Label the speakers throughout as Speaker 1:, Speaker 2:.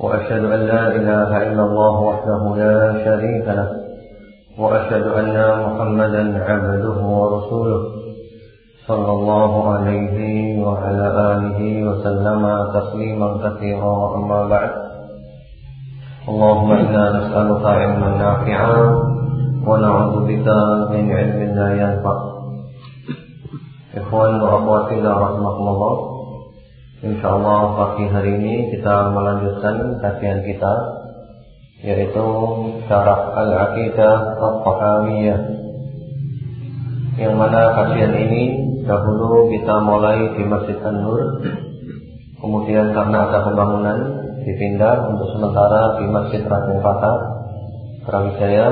Speaker 1: وأشهد أن لا إله إلا الله وحده لا شريك له وأشهد أن محمدا عبده ورسوله صلى الله عليه وعلى آله وسلم تسليما كثيرا. أما بعد اللهم إنا نسألك علما نافعا ونعوذ بك من علم لا ينفع. إخوان وأخوات الله رحمكم الله. InsyaAllah pagi hari ini kita melanjutkan kajian kita Yaitu Syarah Al-Aqidah Al-Qahamiyah Yang mana kajian ini Dahulu kita mulai di Masjid An-Nur. Kemudian karena ada pembangunan Dipindah untuk sementara di Masjid Raden Fatah Brawijaya.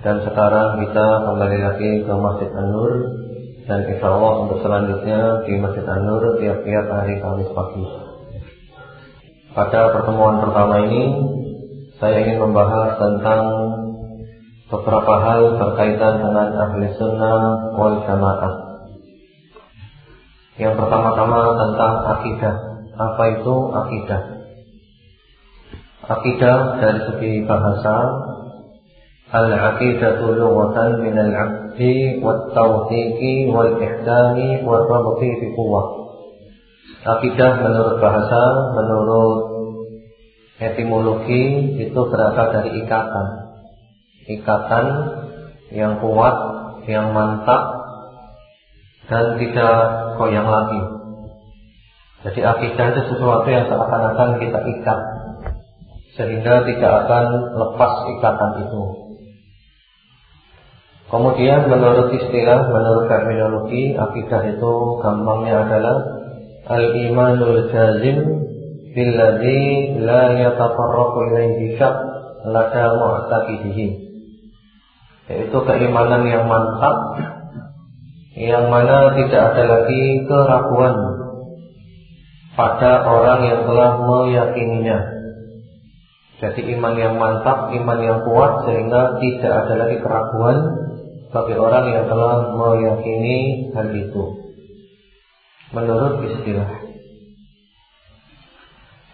Speaker 1: Dan sekarang kita kembali lagi ke Masjid An-Nur dan insya Allah untuk selanjutnya di Masjid An-Nur tiap-tiap hari Kamis pagi. Pada pertemuan pertama ini saya ingin membahas tentang beberapa hal berkaitan dengan ahli sunnah wal jamaah. Yang pertama-tama tentang akidah. Apa itu akidah? Akidah dari segi bahasa Lughatan min al-'aqdi wat-tawthiqi wal-ihkami wat-rabti fi quwwah. Akidah menurut bahasa, menurut etimologi itu berasal dari ikatan. Ikatan yang kuat, yang mantap dan tidak goyang lagi. Jadi akidah itu sesuatu yang seakan-akan kita ikat sehingga tidak akan lepas ikatan itu. Kemudian menurut istilah, menurut terminologi, akidah itu gampangnya adalah al-imanul jazim billadzi la yatafarraqu ilaihi syak lada mu'taqidihi. Yaitu keimanan yang mantap yang mana tidak ada lagi keraguan pada orang yang telah meyakininya. Jadi iman yang mantap, iman yang kuat sehingga tidak ada lagi keraguan bagi orang yang telah meyakini hal itu menurut istilah.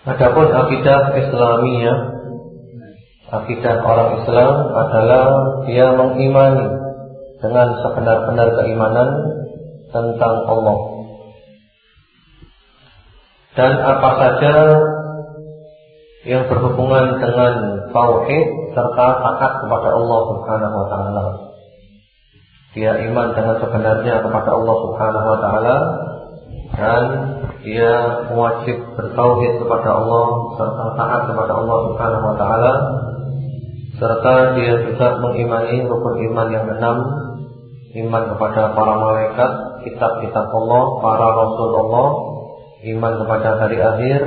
Speaker 1: Adapun akidah Islamiyah, akidah orang Islam adalah dia mengimani dengan sebenar-benar keimanan tentang Allah. Dan apa saja yang berhubungan dengan tauhid serta taat kepada Allah Subhanahu wa taala dia iman dengan sebenarnya kepada Allah Subhanahu wa taala dan dia wajib bertauhid kepada Allah serta taat kepada Allah Subhanahu wa taala serta dia juga mengimani rukun iman yang enam iman kepada para malaikat, kitab-kitab Allah, para rasul Allah, iman kepada hari akhir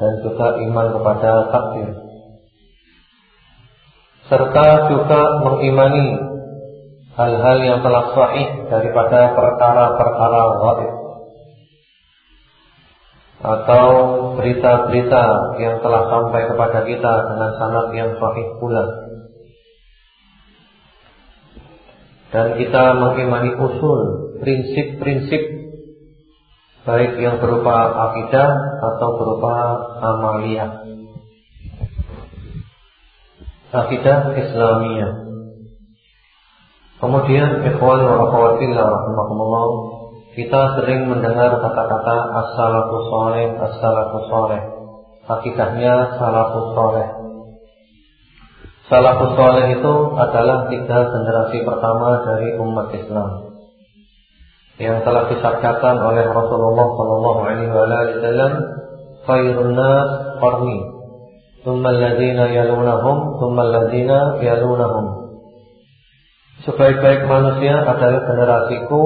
Speaker 1: dan juga iman kepada takdir. Serta juga mengimani hal-hal yang telah sahih daripada perkara-perkara gaib atau berita-berita yang telah sampai kepada kita dengan sanad yang sahih pula. Dan kita mengimani usul, prinsip-prinsip baik yang berupa akidah atau berupa amaliyah. Akidah Islamiyah Kemudian ikhwan wa akhwatillah rahimakumullah, kita sering mendengar kata-kata as-salafus saleh, as-salafus saleh. Hakikatnya salafus saleh. Salafus saleh itu adalah tiga generasi pertama dari umat Islam yang telah disabdakan oleh Rasulullah sallallahu alaihi wasallam, "Khairun nas qarni, thumma alladziina yalunahum, thumma alladziina yalunahum." Sebaik-baik manusia adalah generasiku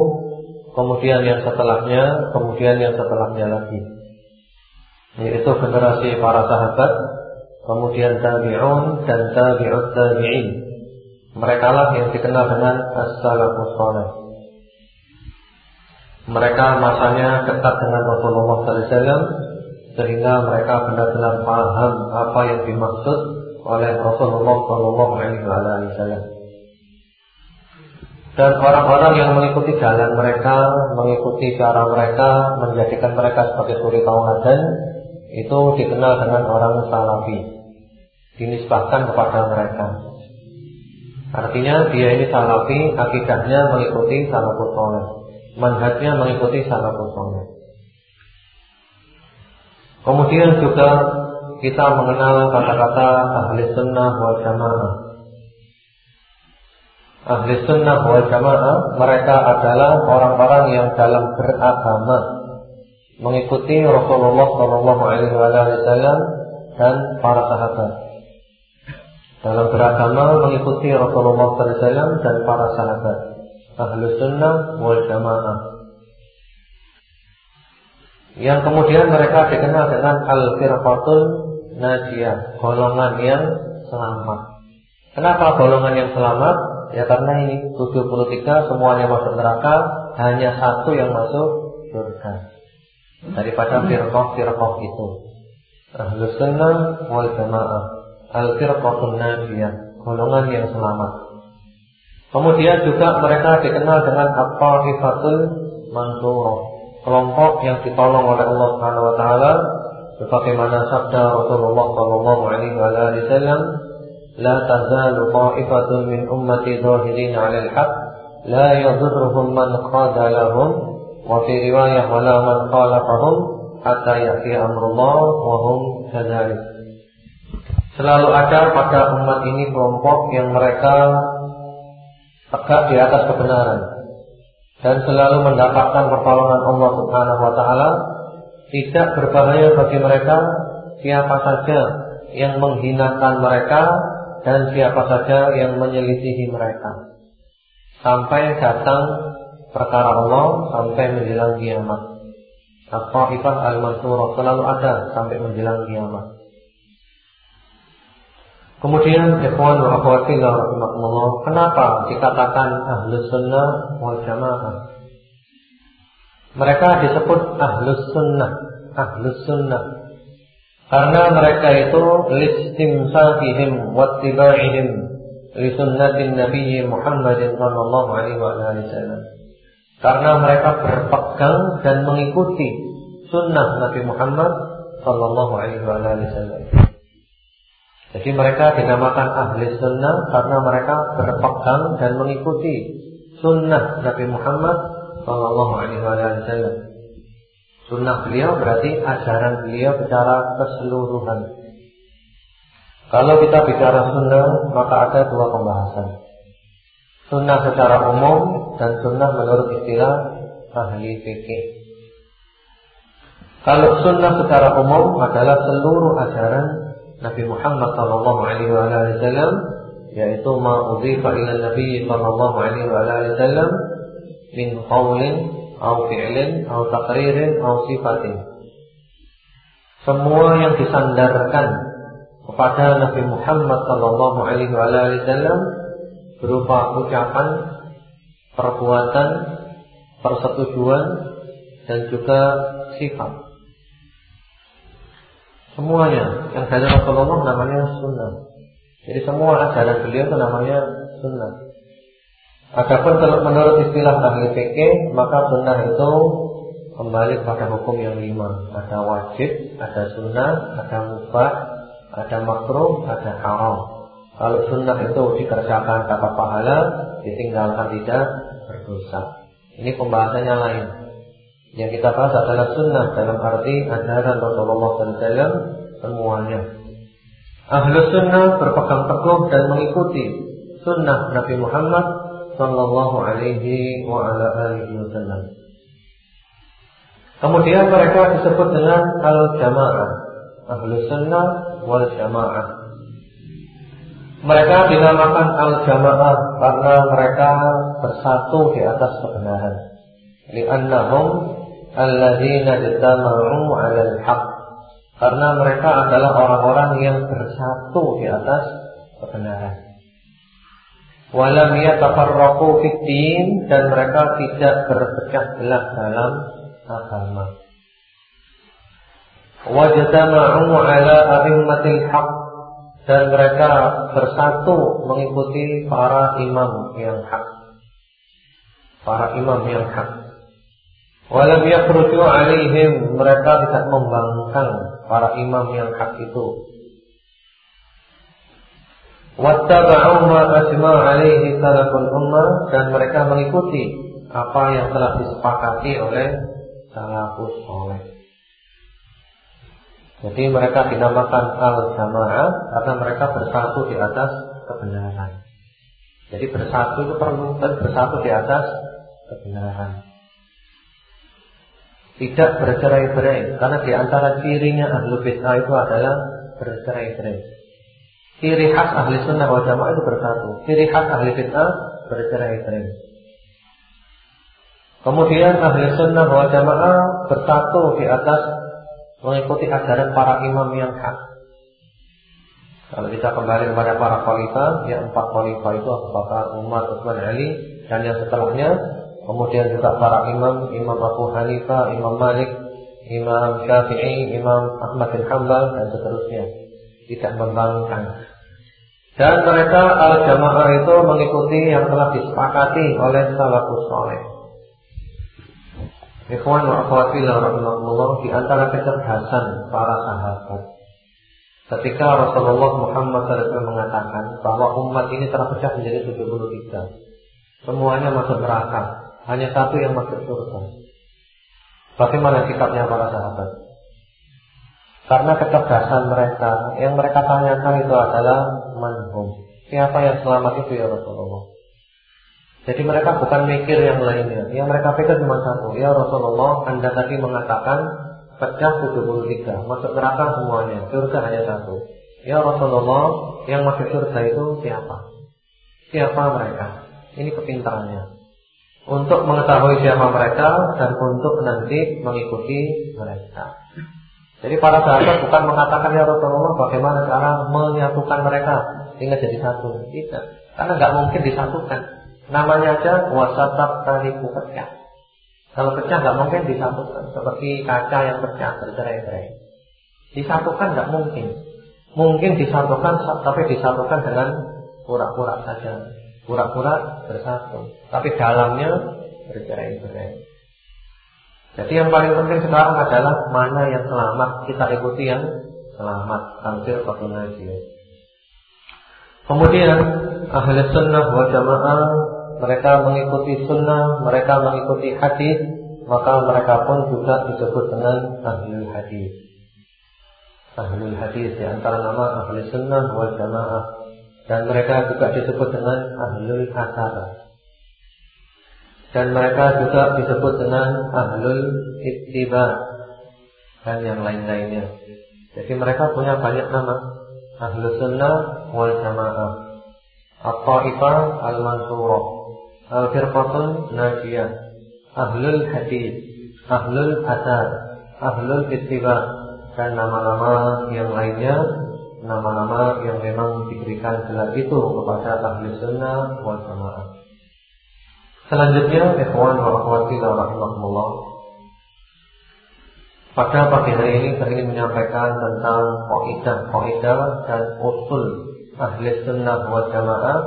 Speaker 1: Kemudian yang setelahnya Kemudian yang setelahnya lagi Yaitu generasi para sahabat kemudian tabi'un dan tabi'ut tabi'in. Mereka lah yang dikenal dengan as-salafus. Mereka masanya dekat dengan Rasulullah SAW sehingga mereka benar-benar paham apa yang dimaksud oleh Rasulullah SAW. Dan orang-orang yang mengikuti jalan mereka, mengikuti cara mereka, menjadikan mereka sebagai suri tauladan, itu dikenal dengan orang salafi dinisbahkan kepada mereka. Artinya dia ini salafi, akidahnya mengikuti salafus soleh, manhajnya mengikuti salafus soleh. Kemudian juga kita mengenal kata-kata ahli sunnah wal jamaah. Ahli sunnah wal jamaah mereka adalah orang-orang yang dalam beragama mengikuti Rasulullah Wasallam dan para sahabat. Dalam beragama mengikuti Rasulullah SAW dan para sahabat. Ahlus Sunnah wal Jamaah. Yang kemudian mereka dikenal dengan Al-Firqatul Najiyah golongan yang selamat. Kenapa golongan yang selamat? Ya karena ini 73 semuanya masuk neraka hanya satu yang masuk surga. Daripada firqah-firqah itu. Ahlus Sunnah wal Jamaah. Al-Firqatun Najiyah Golongan yang selamat. Kemudian juga mereka dikenal dengan At-Ta'ifatul Mansurah Kelompok yang ditolong oleh Allah Subhanahu wa taala sebagaimana sabda Rasulullah sallallahu alaihi wasallam la tazalu ta'ifatun min ummati zahirin 'ala al-haq la yadhurruhum man khadalahum wa fi riwayah wala man khalafahum hatta ya'ti amrullah wa hum kadzalik Selalu ada pada umat ini kelompok yang mereka tegak di atas kebenaran dan selalu mendapatkan pertolongan Allah Subhanahu wa taala. Tidak berbahaya bagi mereka siapa saja yang menghinakan mereka dan siapa saja yang menyelisihi mereka. Sampai datang perkara Allah sampai menjelang kiamat. At-Taifah al-Mansurah selalu ada sampai menjelang kiamat. Kemudian ikhwan wa akhwati rahimakumullah, kenapa dikatakan ahlus sunnah wal jamaah? Mereka disebut ahlus sunnah, ahlus sunnah. Karena mereka itu listimsakihim wattiba'ihim li sunnatin Nabi Muhammad sallallahu alaihi wasallam. Karena mereka berpegang dan mengikuti sunnah Nabi Muhammad sallallahu alaihi wasallam. Jadi mereka dinamakan ahli sunnah karena mereka berpegang dan mengikuti sunnah Nabi Muhammad Sallallahu Alaihi Wasallam. Sunnah beliau berarti ajaran beliau secara keseluruhan. Kalau kita bicara sunnah, maka ada dua pembahasan. Sunnah secara umum dan sunnah menurut istilah ahli fikih. Kalau sunnah secara umum adalah seluruh ajaran Nabi Muhammad sallallahu alaihi wasallam yaitu ma udhifa ila Nabi sallallahu alaihi wasallam min qaulin atau fi'lin atau taqririn atau sifatin. Semua yang disandarkan kepada Nabi Muhammad sallallahu alaihi wasallam berupa ucapan, perbuatan, persetujuan dan juga sifat. Semuanya yang dari Rasulullah namanya sunnah. Jadi semua ajaran beliau itu namanya sunnah. Adapun menurut istilah ahli fikih, maka sunnah itu kembali pada hukum yang lima. Ada wajib, ada sunnah, ada mubah, ada makruh, ada haram. Kalau sunnah itu dikerjakan dapat pahala, ditinggalkan tidak berdosa. Ini pembahasannya lain. Yang kita bahas adalah sunnah dalam arti ajaran Rasulullah SAW semuanya. Ahlu sunnah berpegang teguh dan mengikuti sunnah Nabi Muhammad Sallallahu Alaihi wa ala alihi Wasallam. Kemudian mereka disebut dengan al-jamaah, ahlu sunnah wal jamaah. Mereka dinamakan al-jamaah karena mereka bersatu di atas kebenaran. Li'annahum alladzina jama'u 'alal haqq Karena mereka adalah orang-orang yang bersatu di atas kebenaran. Walam yatafarraqu fid dan mereka tidak berpecah belah dalam agama. Wajtama'u ala a'immatil haq dan mereka bersatu mengikuti para imam yang hak. Para imam yang hak. Walam yakhruju alaihim mereka tidak membangkang para imam yang hak itu. Wattaba'u ma asma alaihi salaful ummah dan mereka mengikuti apa yang telah disepakati oleh salafus saleh. Jadi mereka dinamakan al-jamaah karena mereka bersatu di atas kebenaran. Jadi bersatu itu perlu bersatu di atas kebenaran tidak bercerai-berai karena di antara cirinya ahlu bid'ah itu adalah bercerai-berai. Ciri khas ahli sunnah wal jamaah itu bersatu. Ciri khas ahli bid'ah bercerai-berai. Kemudian ahli sunnah wal jamaah bersatu di atas mengikuti ajaran para imam yang hak. Kalau kita kembali kepada para khalifah, ya empat khalifah itu Abu Bakar, Umar, Utsman, Ali, dan yang setelahnya Kemudian juga para imam, Imam Abu Hanifah, Imam Malik, Imam Syafi'i, Imam Ahmad bin Hanbal dan seterusnya. Tidak membangkang. Dan mereka al-jamaah itu mengikuti yang telah disepakati oleh salafus saleh. Ikhwan wa akhwati rahimahullah di antara kecerdasan para sahabat. Ketika Rasulullah Muhammad SAW mengatakan bahwa umat ini terpecah menjadi 73. Semuanya masuk neraka. Hanya satu yang masuk surga. Bagaimana sikapnya para sahabat? Karena kecerdasan mereka, yang mereka tanyakan itu adalah manhum. Siapa yang selamat itu ya Rasulullah? Jadi mereka bukan mikir yang lainnya. Yang mereka pikir cuma satu. Ya Rasulullah, Anda tadi mengatakan pecah 73. Masuk neraka semuanya. Surga hanya satu. Ya Rasulullah, yang masuk surga itu siapa? Siapa mereka? Ini kepintarannya untuk mengetahui siapa mereka dan untuk nanti mengikuti mereka. Jadi para sahabat bukan mengatakan ya Rasulullah bagaimana cara menyatukan mereka sehingga jadi satu. Tidak, karena nggak mungkin disatukan. Namanya aja wasatat tali pecah. Kalau pecah nggak mungkin disatukan seperti kaca yang pecah bercerai-berai. Disatukan nggak mungkin. Mungkin disatukan tapi disatukan dengan pura-pura saja pura-pura bersatu, tapi dalamnya bercerai-berai. Jadi yang paling penting sekarang adalah mana yang selamat kita ikuti yang selamat tampil koordinasi. Kemudian ahli sunnah wal jamaah mereka mengikuti sunnah, mereka mengikuti hadis, maka mereka pun juga disebut dengan ahli hadis. Ahli hadis di antara nama ahli sunnah wal jamaah dan mereka juga disebut dengan ahlul asar dan mereka juga disebut dengan ahlul ittiba dan yang lain-lainnya. Jadi mereka punya banyak nama. Ahlus sunnah wal jamaah. At-Taifah al-Mansurah. Al-Firqatun Najiyah. Ahlul Hadis. Ahlul Asar. Ahlul Ittiba. Dan nama-nama yang lainnya nama-nama yang memang diberikan gelar itu kepada ahli sunnah wal jamaah. Selanjutnya, ikhwan wa akhwati rahimahumullah. Pada pagi hari ini saya ingin menyampaikan tentang kaidah-kaidah dan usul ahli sunnah wal jamaah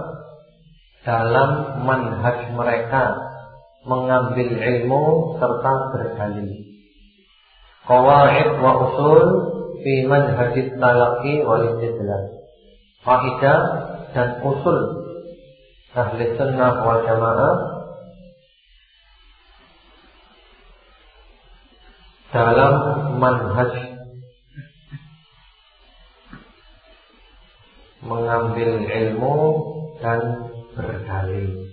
Speaker 1: dalam manhaj mereka mengambil ilmu serta berdalil. Qawaid wa usul fi manhajit talaqi wal istidlal. Kaidah dan usul ahli sunnah wal jamaah dalam manhaj mengambil ilmu dan berdalil.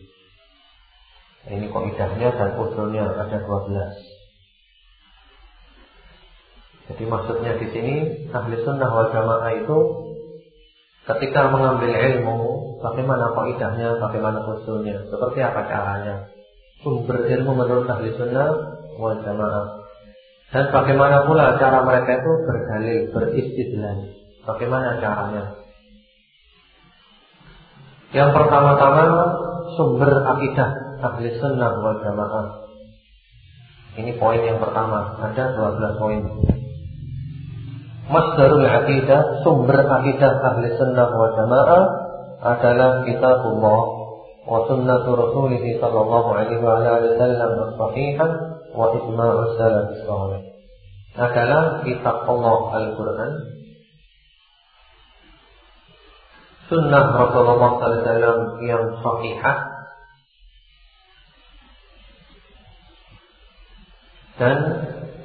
Speaker 1: Ini kaidahnya dan usulnya ada 12. Jadi maksudnya di sini ahli sunnah wal jamaah itu ketika mengambil ilmu, bagaimana kaidahnya, bagaimana usulnya, seperti apa caranya. Sumber ilmu menurut ahli sunnah wal jamaah. Dan bagaimana pula cara mereka itu berdalil, beristidlal. Bagaimana caranya? Yang pertama-tama sumber akidah ahli sunnah wal jamaah. Ini poin yang pertama. Ada 12 poin. Masdarul akidah, sumber akidah ahli sunnah wal jamaah adalah kitabullah wa sunnatu rasulih sallallahu alaihi wa alihi wasallam as-sahihah wa ijma'us salaf salih. Adalah kitab Allah Al-Qur'an sunnah Rasulullah SAW yang sahihah dan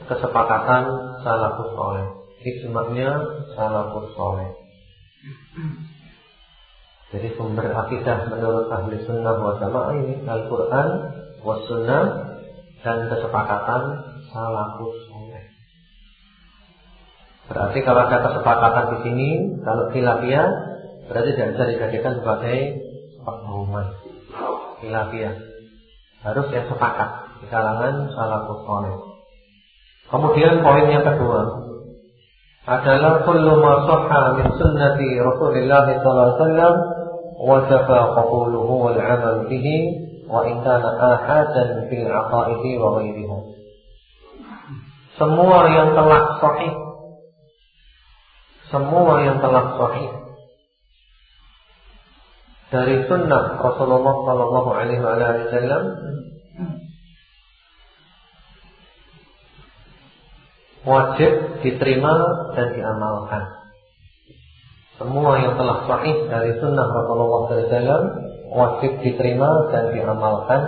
Speaker 1: kesepakatan salafus soleh. Ijma'nya salafus soleh. Jadi sumber akidah menurut ahli sunnah wa jamaah ini Al-Quran wa sunnah dan kesepakatan salafus soleh. Berarti kalau ada kesepakatan di sini, kalau khilafiyah berarti tidak bisa dijadikan sebagai pengumuman khilafiyah. Harus yang sepakat di kalangan salafus soleh. Kemudian poin yang kedua adalah kullu ma sahha min sunnati Rasulullah sallallahu alaihi wasallam wajafa qabuluhu wal 'amal bihi kana ahadan fil 'aqaidi wa ghairiha. Semua yang telah sahih semua yang telah sahih dari sunnah Rasulullah Sallallahu Alaihi Wasallam wajib diterima dan diamalkan. Semua yang telah sahih dari sunnah Rasulullah SAW wajib diterima dan diamalkan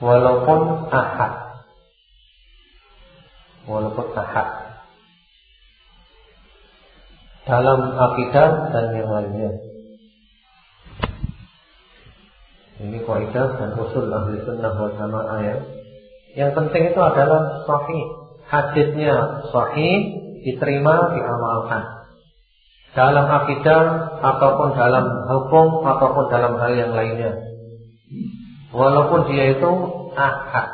Speaker 1: walaupun ahad walaupun ahad dalam akidah dan yang lainnya. Ini kaidah dan usul ahli sunnah wal jamaah ya. Yang penting itu adalah sahih. Hadisnya sahih, diterima, diamalkan. Dalam akidah ataupun dalam hukum ataupun dalam hal yang lainnya. Walaupun dia itu ahad.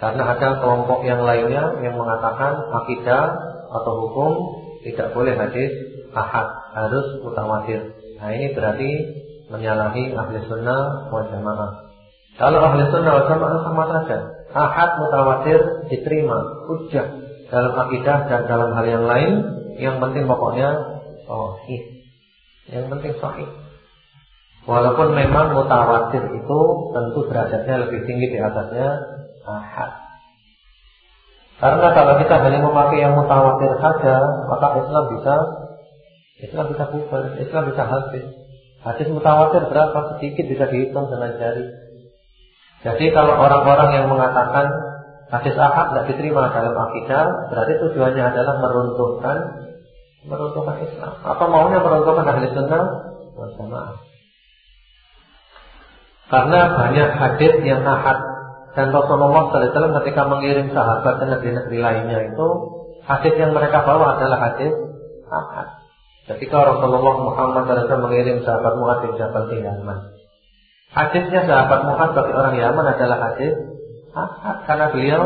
Speaker 1: Karena ada kelompok yang lainnya yang mengatakan akidah atau hukum tidak boleh hadis ahad, harus mutawatir. Nah ini berarti menyalahi ahli sunnah wal jamaah. Kalau ahli sunnah wal jamaah sama saja. Ahad mutawatir diterima, hujjah dalam akidah dan dalam hal yang lain. Yang penting pokoknya sahih. Yang penting sahih. Walaupun memang mutawatir itu tentu derajatnya lebih tinggi di atasnya ahad. Karena kalau kita hanya memakai yang mutawatir saja, maka Islam bisa Islam bisa bubar, Islam bisa habis. Hadis mutawatir berapa sedikit bisa dihitung dengan jari. Jadi kalau orang-orang yang mengatakan hadis ahad tidak diterima dalam akidah, berarti tujuannya adalah meruntuhkan meruntuhkan Islam. Apa maunya meruntuhkan ahli sunnah? Bersamaan. Karena banyak hadis yang ahad dan Rasulullah SAW ketika mengirim sahabat ke negeri-negeri lainnya itu hadis yang mereka bawa adalah hadis ahad. Ketika Rasulullah Muhammad SAW mengirim sahabat Muhammad bin Jabal ke Yaman, hadisnya sahabat Muhammad bagi orang Yaman adalah hadis ahad karena beliau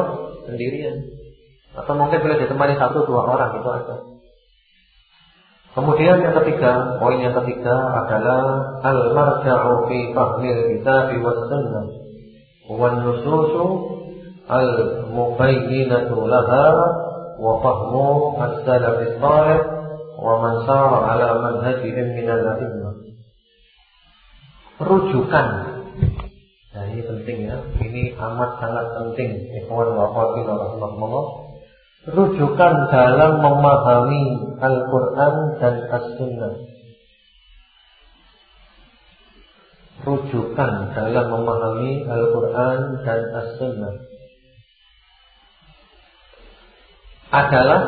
Speaker 1: sendirian atau mungkin boleh ditemani satu dua orang itu aja. Kemudian yang ketiga, poin yang ketiga adalah al-marja'u fi fahmil kitab wa sunnah wa nususu al-mubayyinatu laha wa fahmu as-salaf salih wa man sara ala manhajihim min al-a'immah. Rujukan. Nah, ini penting ya. Ini amat sangat penting. Ikhwan wa akhwati rujukan dalam memahami Al-Quran dan As-Sunnah. Rujukan dalam memahami Al-Quran dan As-Sunnah. Adalah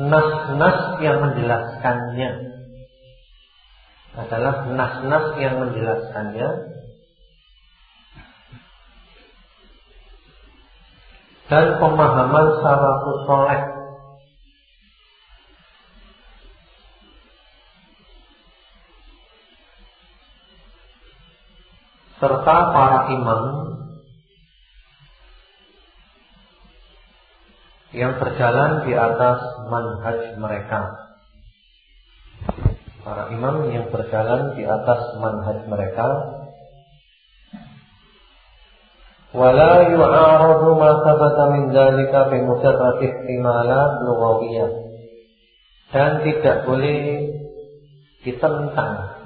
Speaker 1: nas-nas yang menjelaskannya. Adalah nas-nas yang menjelaskannya dan pemahaman salafus soleh serta para imam yang berjalan di atas manhaj mereka. Para imam yang berjalan di atas manhaj mereka ولا يعارض ما ثبت من ذلك بمجرد احتمالات لغوية dan tidak boleh ditentang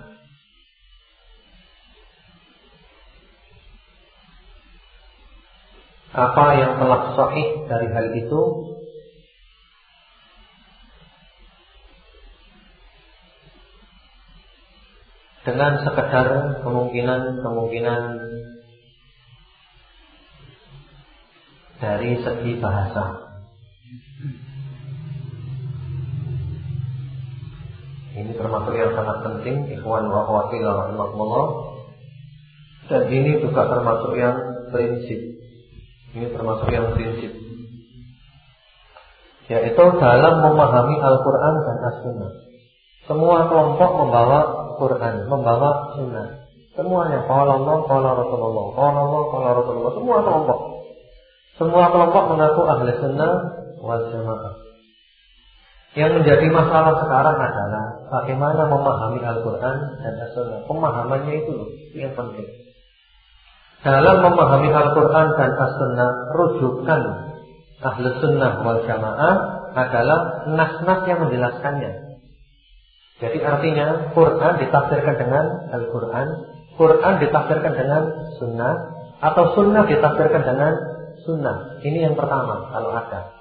Speaker 1: apa yang telah sahih dari hal itu dengan sekedar kemungkinan-kemungkinan dari segi bahasa. Ini termasuk yang sangat penting ikhwan wa akhwati. Dan ini juga termasuk yang prinsip. Ini termasuk yang prinsip. Yaitu dalam memahami Al-Quran dan As-Sunnah. Semua kelompok membawa Quran, membawa Sunnah. Semuanya, kalau Allah, kalau Rasulullah, kalau Allah, kalau Rasulullah, semua kelompok. Semua kelompok mengaku ahli sunnah wal jamaah. Yang menjadi masalah sekarang adalah bagaimana memahami Al-Quran dan As-Sunnah. Pemahamannya itu yang penting. Dalam memahami Al-Quran dan As-Sunnah, rujukan ahli sunnah wal jamaah adalah nas-nas yang menjelaskannya. Jadi artinya Quran ditafsirkan dengan Al-Quran, Quran ditafsirkan dengan Sunnah, atau Sunnah ditafsirkan dengan sunnah. Ini yang pertama kalau ada.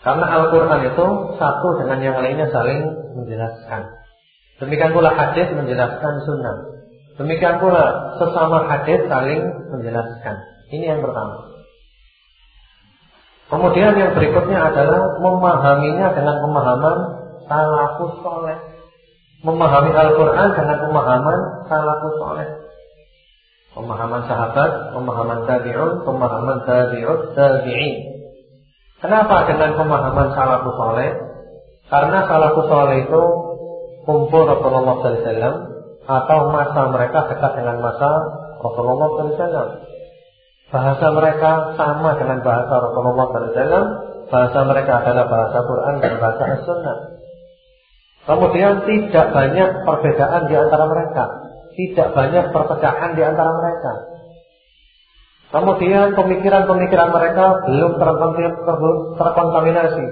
Speaker 1: Karena Al-Quran itu satu dengan yang lainnya saling menjelaskan. Demikian pula hadis menjelaskan sunnah. Demikian pula sesama hadis saling menjelaskan. Ini yang pertama. Kemudian yang berikutnya adalah memahaminya dengan pemahaman salafus soleh. Memahami Al-Quran dengan pemahaman salafus soleh. Pemahaman sahabat, pemahaman tabi'un, pemahaman tabi'ut tabi'in. Kenapa dengan pemahaman salafus soleh? Karena salafus soleh itu kumpul Rasulullah SAW atau masa mereka dekat dengan masa Rasulullah SAW. Bahasa mereka sama dengan bahasa Rasulullah SAW. Bahasa mereka adalah bahasa Quran dan bahasa As-Sunnah. Kemudian tidak banyak perbedaan di antara mereka tidak banyak perpecahan di antara mereka. Kemudian pemikiran-pemikiran mereka belum terkontaminasi,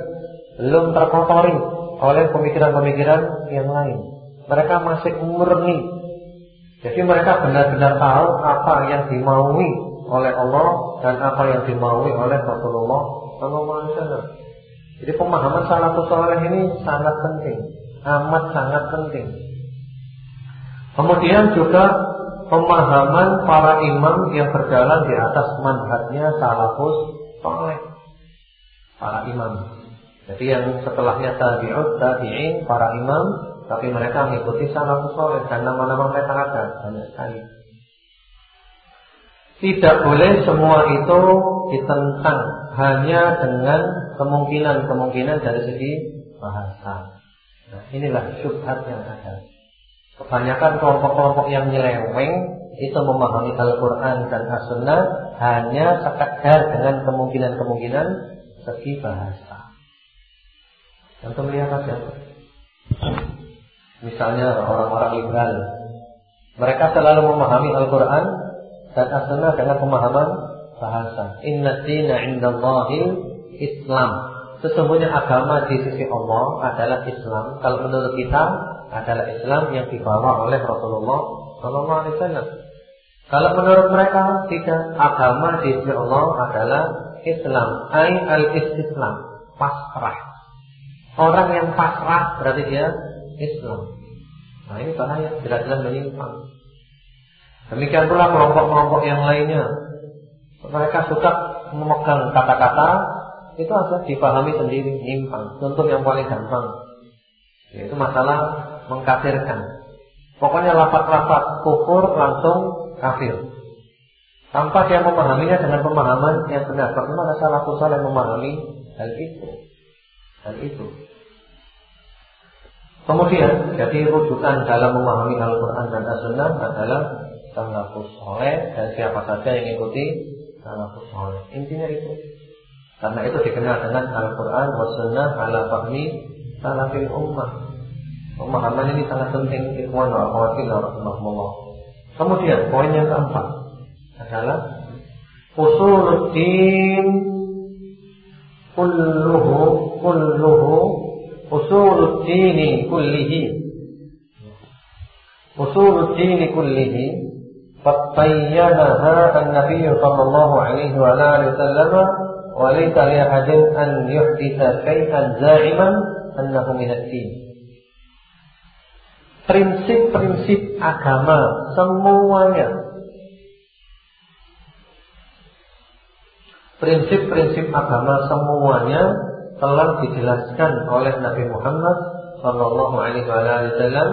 Speaker 1: belum terkotori oleh pemikiran-pemikiran yang lain. Mereka masih murni. Jadi mereka benar-benar tahu apa yang dimaui oleh Allah dan apa yang dimaui oleh Rasulullah SAW. Jadi pemahaman salafus saleh ini sangat penting, amat sangat penting. Kemudian juga pemahaman para imam yang berjalan di atas manhajnya salafus soleh. Para imam. Jadi yang setelahnya tabi'ut, tabi'in, para imam, tapi mereka mengikuti salafus soleh dan nama-nama mereka ada banyak sekali. Tidak boleh semua itu ditentang hanya dengan kemungkinan-kemungkinan dari segi bahasa. Nah, inilah syubhat yang ada. Kebanyakan kelompok-kelompok yang nyeleweng itu memahami Al-Quran dan As-Sunnah hanya sekadar dengan kemungkinan-kemungkinan segi bahasa. Contoh melihat saja. Misalnya orang-orang liberal. Mereka selalu memahami Al-Quran dan As-Sunnah dengan pemahaman bahasa. Inna dina indallahil Islam. Sesungguhnya agama di sisi Allah adalah Islam. Kalau menurut kita adalah Islam yang dibawa oleh Rasulullah Sallallahu Alaihi Wasallam. Kalau menurut mereka tidak agama di sisi Allah adalah Islam, ay al istislam, pasrah. Orang yang pasrah berarti dia Islam. Nah ini bahaya, jelas-jelas menyimpang. Demikian pula kelompok-kelompok yang lainnya. Mereka suka memegang kata-kata itu harus dipahami sendiri, nyimpang. Contoh yang paling gampang yaitu masalah mengkafirkan. Pokoknya lapat-lapat kufur langsung kafir. Tanpa dia memahaminya dengan pemahaman yang benar. Bagaimana salah yang memahami hal itu? Hal itu. Kemudian, jadi rujukan dalam memahami Al-Quran dan As-Sunnah adalah salafus soleh dan siapa saja yang ikuti salafus soleh. Intinya itu. Karena itu dikenal dengan Al-Quran wa sunnah ala fahmi salafil ummah. Pemahaman ini sangat penting. Ikhwan wa akhwatin rahimahullah Kemudian poin yang keempat Adalah Usuluddin Kulluhu Kulluhu Usuluddini kullihi. Usuluddini kullihi. Fattayyanaha An-Nabi sallallahu alaihi wa alaihi wa sallam Wa laita li ahadin an yuhdisa syaitan za'iman Annahu minat din prinsip-prinsip agama semuanya. Prinsip-prinsip agama semuanya telah dijelaskan oleh Nabi Muhammad Sallallahu Alaihi Wasallam.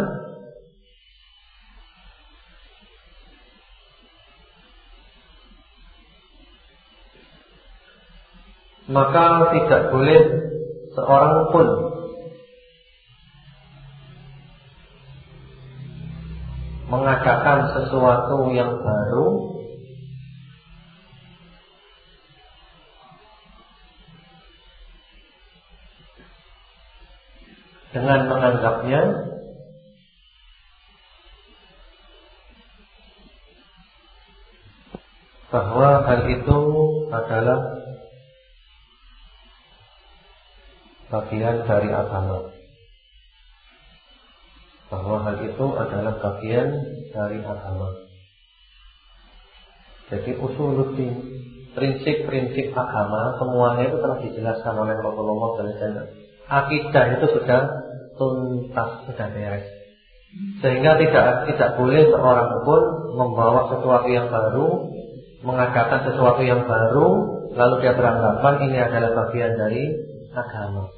Speaker 1: Maka tidak boleh seorang pun mengadakan sesuatu yang baru dengan menganggapnya bahwa hal itu adalah bagian dari agama bahwa hal itu adalah bagian dari agama. Jadi usuluddin, prinsip-prinsip agama semuanya itu telah dijelaskan oleh Rasulullah SAW. Akidah itu sudah tuntas, sudah beres. Sehingga tidak tidak boleh seorang pun membawa sesuatu yang baru, mengadakan sesuatu yang baru, lalu dia beranggapan ini adalah bagian dari agama.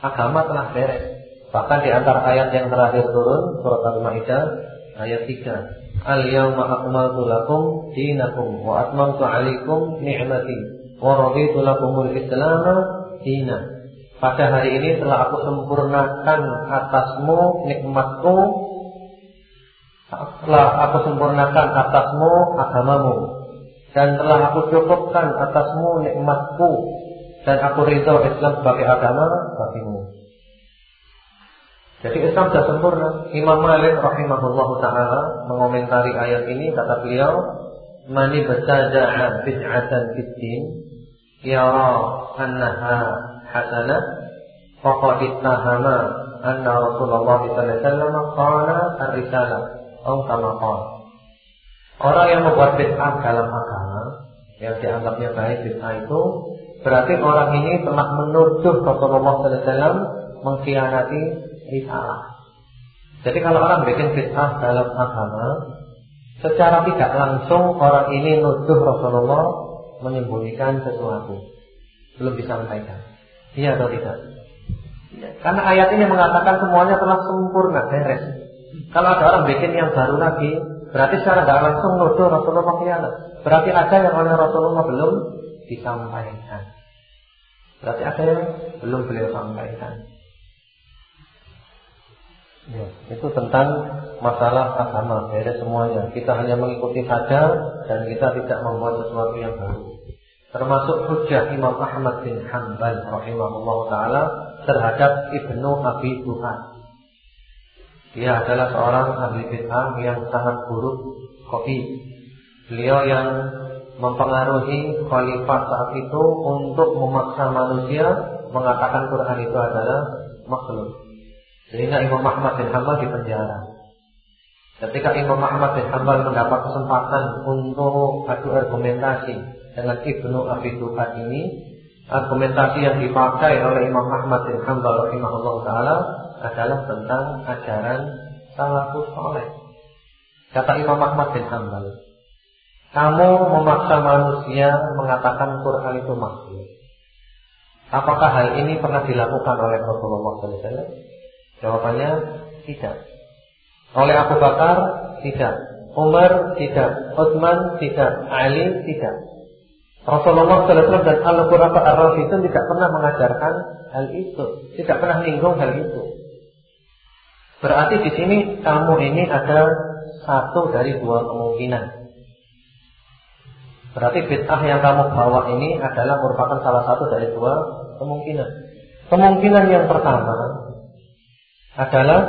Speaker 1: Agama telah beres. Bahkan di antara ayat yang terakhir turun surat Al-Maidah ayat 3. Al-yauma akmaltu lakum dinakum wa atmamtu 'alaikum ni'mati wa raditu lakumul Islam dinan. Pada hari ini telah aku sempurnakan atasmu nikmatku telah aku sempurnakan atasmu agamamu dan telah aku cukupkan atasmu nikmatku dan aku ridho Islam sebagai agama bagimu. Jadi Islam sudah sempurna. Imam Malik rahimahullah taala mengomentari ayat ini kata beliau, "Mani bertaja'a bid'atan fid-din yara annaha hasanah faqad ittahama anna Rasulullah sallallahu alaihi wasallam qala ar-risalah atau kama qala." Orang yang membuat bid'ah dalam agama yang dianggapnya baik bid'ah itu berarti orang ini telah menuduh Rasulullah sallallahu alaihi wasallam mengkhianati risalah. Jadi kalau orang bikin fitnah dalam agama, secara tidak langsung orang ini nuduh Rasulullah menyembunyikan sesuatu, belum disampaikan. Iya atau tidak? Ya, karena ayat ini mengatakan semuanya telah sempurna, beres. Kalau ada orang bikin yang baru lagi, berarti secara tidak langsung nuduh Rasulullah khianat. Berarti ada yang oleh Rasulullah belum disampaikan. Berarti ada yang belum beliau sampaikan. Ya, itu tentang masalah agama, beda semuanya. Kita hanya mengikuti saja dan kita tidak membuat sesuatu yang baru. Termasuk hujah Imam Ahmad bin Hanbal rahimahullah taala terhadap Ibnu Abi Duhan. Dia adalah seorang ahli bid'ah yang sangat buruk kopi. Beliau yang mempengaruhi khalifah saat itu untuk memaksa manusia mengatakan Quran itu adalah makhluk. Sehingga Imam Ahmad bin Hanbal dipenjara. Ketika Imam Ahmad bin Hanbal mendapat kesempatan untuk adu argumentasi dengan Ibnu Abi Duhat ini, argumentasi yang dipakai oleh Imam Ahmad bin Hanbal rahimahullah taala adalah tentang ajaran salafus saleh. Kata Imam Ahmad bin Hanbal, kamu memaksa manusia mengatakan Quran itu makhluk. Apakah hal ini pernah dilakukan oleh Rasulullah SAW? Jawabannya tidak. Oleh Abu Bakar tidak. Umar tidak. Utsman tidak. Ali tidak. Rasulullah SAW dan Al-Quran Ar-Rasul tidak pernah mengajarkan hal itu, tidak pernah menyinggung hal itu. Berarti di sini kamu ini ada satu dari dua kemungkinan. Berarti bid'ah yang kamu bawa ini adalah merupakan salah satu dari dua kemungkinan. Kemungkinan yang pertama adalah